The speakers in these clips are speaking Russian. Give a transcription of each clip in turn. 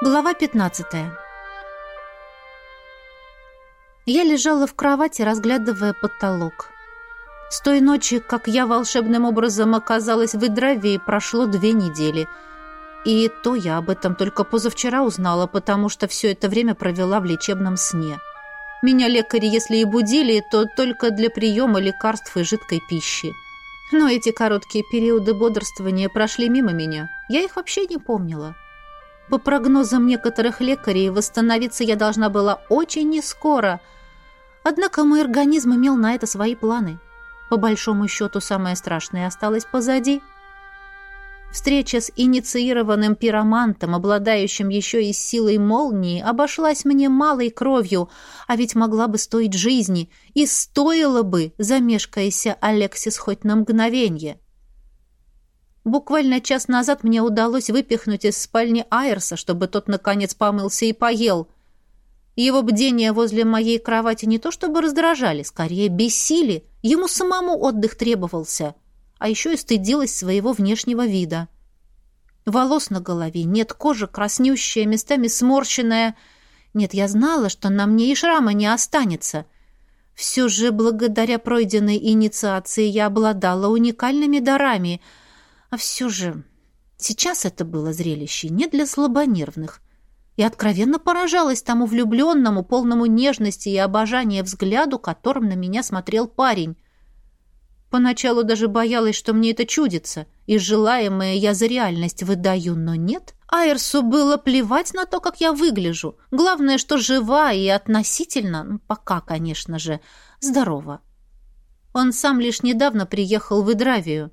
Глава 15. Я лежала в кровати, разглядывая потолок. С той ночи, как я волшебным образом оказалась в Идравии, прошло две недели. И то я об этом только позавчера узнала, потому что все это время провела в лечебном сне. Меня лекари, если и будили, то только для приема лекарств и жидкой пищи. Но эти короткие периоды бодрствования прошли мимо меня. Я их вообще не помнила. — по прогнозам некоторых лекарей, восстановиться я должна была очень нескоро. Однако мой организм имел на это свои планы. По большому счету, самое страшное осталось позади. Встреча с инициированным пиромантом, обладающим еще и силой молнии, обошлась мне малой кровью, а ведь могла бы стоить жизни, и стоило бы, замешкайся Алексис хоть на мгновенье. Буквально час назад мне удалось выпихнуть из спальни Айрса, чтобы тот, наконец, помылся и поел. Его бдения возле моей кровати не то чтобы раздражали, скорее бесили. Ему самому отдых требовался. А еще и стыдилась своего внешнего вида. Волос на голове, нет кожи, краснющая, местами сморщенная. Нет, я знала, что на мне и шрама не останется. Все же, благодаря пройденной инициации, я обладала уникальными дарами — а все же, сейчас это было зрелище не для слабонервных. И откровенно поражалась тому влюбленному, полному нежности и обожания взгляду, которым на меня смотрел парень. Поначалу даже боялась, что мне это чудится, и желаемое я за реальность выдаю, но нет. Айрсу было плевать на то, как я выгляжу. Главное, что жива и относительно, ну, пока, конечно же, здорова. Он сам лишь недавно приехал в Идравию.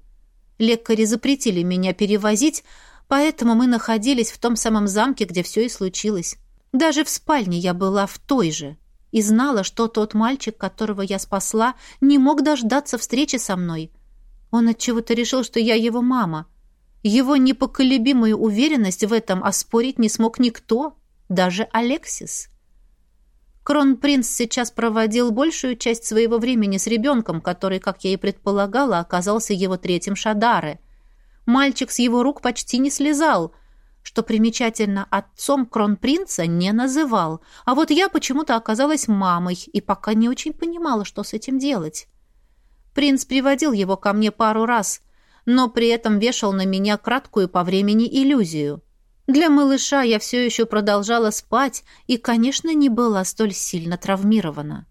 Лекари запретили меня перевозить, поэтому мы находились в том самом замке, где все и случилось. Даже в спальне я была в той же и знала, что тот мальчик, которого я спасла, не мог дождаться встречи со мной. Он отчего-то решил, что я его мама. Его непоколебимую уверенность в этом оспорить не смог никто, даже Алексис. Кронпринц сейчас проводил большую часть своего времени с ребенком, который, как я и предполагала, оказался его третьим Шадары. Мальчик с его рук почти не слезал. Что примечательно, отцом кронпринца не называл. А вот я почему-то оказалась мамой и пока не очень понимала, что с этим делать. Принц приводил его ко мне пару раз, но при этом вешал на меня краткую по времени иллюзию. Для малыша я все еще продолжала спать и, конечно, не была столь сильно травмирована.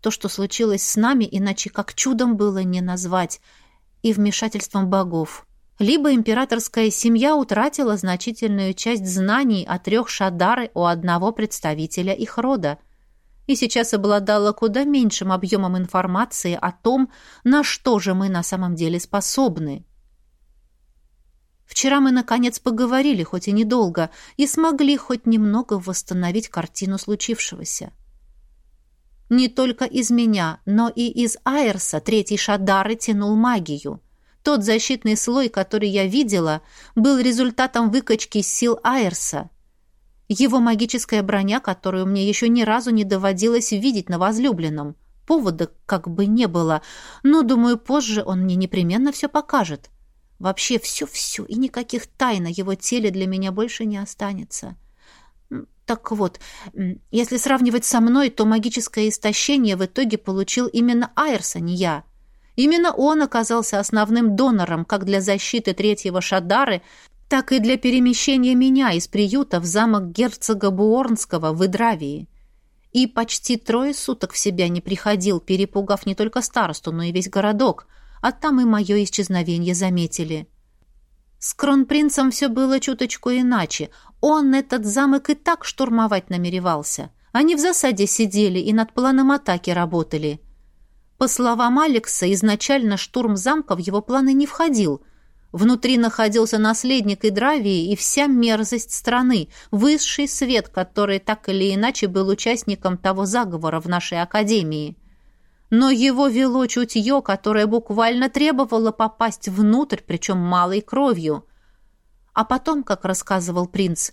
То, что случилось с нами, иначе как чудом было не назвать, и вмешательством богов. Либо императорская семья утратила значительную часть знаний о трех шадары у одного представителя их рода, и сейчас обладала куда меньшим объемом информации о том, на что же мы на самом деле способны. Вчера мы, наконец, поговорили, хоть и недолго, и смогли хоть немного восстановить картину случившегося. Не только из меня, но и из Айрса третий Шадары тянул магию. Тот защитный слой, который я видела, был результатом выкачки сил Айрса. Его магическая броня, которую мне еще ни разу не доводилось видеть на возлюбленном. Повода как бы не было, но, думаю, позже он мне непременно все покажет. Вообще все-все, и никаких тайн о его теле для меня больше не останется. Так вот, если сравнивать со мной, то магическое истощение в итоге получил именно Айрс, а не я. Именно он оказался основным донором как для защиты третьего Шадары, так и для перемещения меня из приюта в замок герцога Буорнского в Идравии. И почти трое суток в себя не приходил, перепугав не только старосту, но и весь городок — а там и мое исчезновение заметили. С кронпринцем все было чуточку иначе. Он этот замок и так штурмовать намеревался. Они в засаде сидели и над планом атаки работали. По словам Алекса, изначально штурм замка в его планы не входил. Внутри находился наследник Идравии и вся мерзость страны, высший свет, который так или иначе был участником того заговора в нашей академии но его вело чутье, которое буквально требовало попасть внутрь, причем малой кровью. А потом, как рассказывал принц,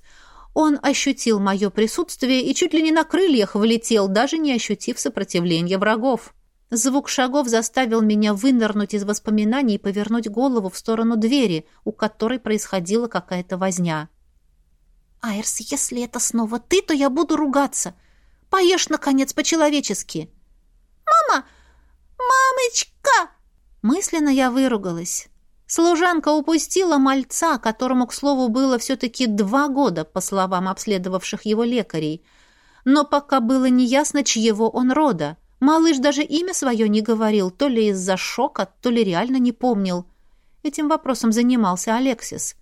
он ощутил мое присутствие и чуть ли не на крыльях влетел, даже не ощутив сопротивления врагов. Звук шагов заставил меня вынырнуть из воспоминаний и повернуть голову в сторону двери, у которой происходила какая-то возня. «Айрс, если это снова ты, то я буду ругаться. Поешь, наконец, по-человечески». «Мама! Мамочка!» Мысленно я выругалась. Служанка упустила мальца, которому, к слову, было все-таки два года, по словам обследовавших его лекарей. Но пока было неясно, чьего он рода. Малыш даже имя свое не говорил, то ли из-за шока, то ли реально не помнил. Этим вопросом занимался Алексис.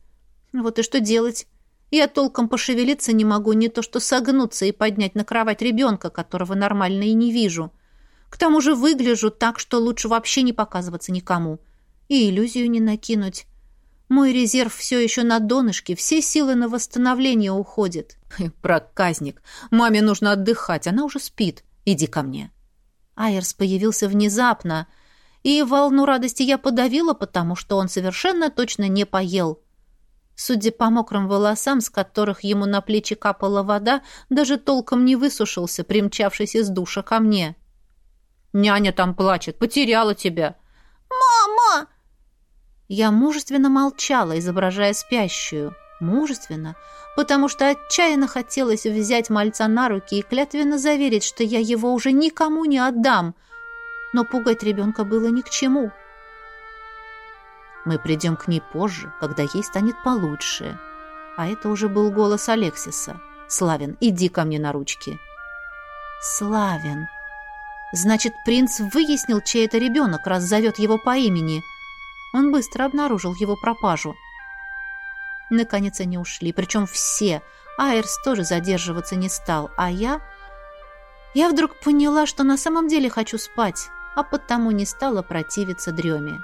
Вот и что делать? Я толком пошевелиться не могу, не то что согнуться и поднять на кровать ребенка, которого нормально и не вижу. К тому же выгляжу так, что лучше вообще не показываться никому. И иллюзию не накинуть. Мой резерв все еще на донышке, все силы на восстановление уходят. Проказник. Маме нужно отдыхать, она уже спит. Иди ко мне. Айерс появился внезапно, и волну радости я подавила, потому что он совершенно точно не поел. Судя по мокрым волосам, с которых ему на плечи капала вода, даже толком не высушился, примчавшись из душа ко мне. «Няня там плачет, потеряла тебя». «Мама!» Я мужественно молчала, изображая спящую. Мужественно, потому что отчаянно хотелось взять мальца на руки и клятвенно заверить, что я его уже никому не отдам. Но пугать ребенка было ни к чему. Мы придем к ней позже, когда ей станет получше. А это уже был голос Алексиса. «Славин, иди ко мне на ручки». «Славин». Значит, принц выяснил, чей это ребенок, раз зовет его по имени. Он быстро обнаружил его пропажу. Наконец они ушли, причем все. Айрс тоже задерживаться не стал, а я... Я вдруг поняла, что на самом деле хочу спать, а потому не стала противиться дреме.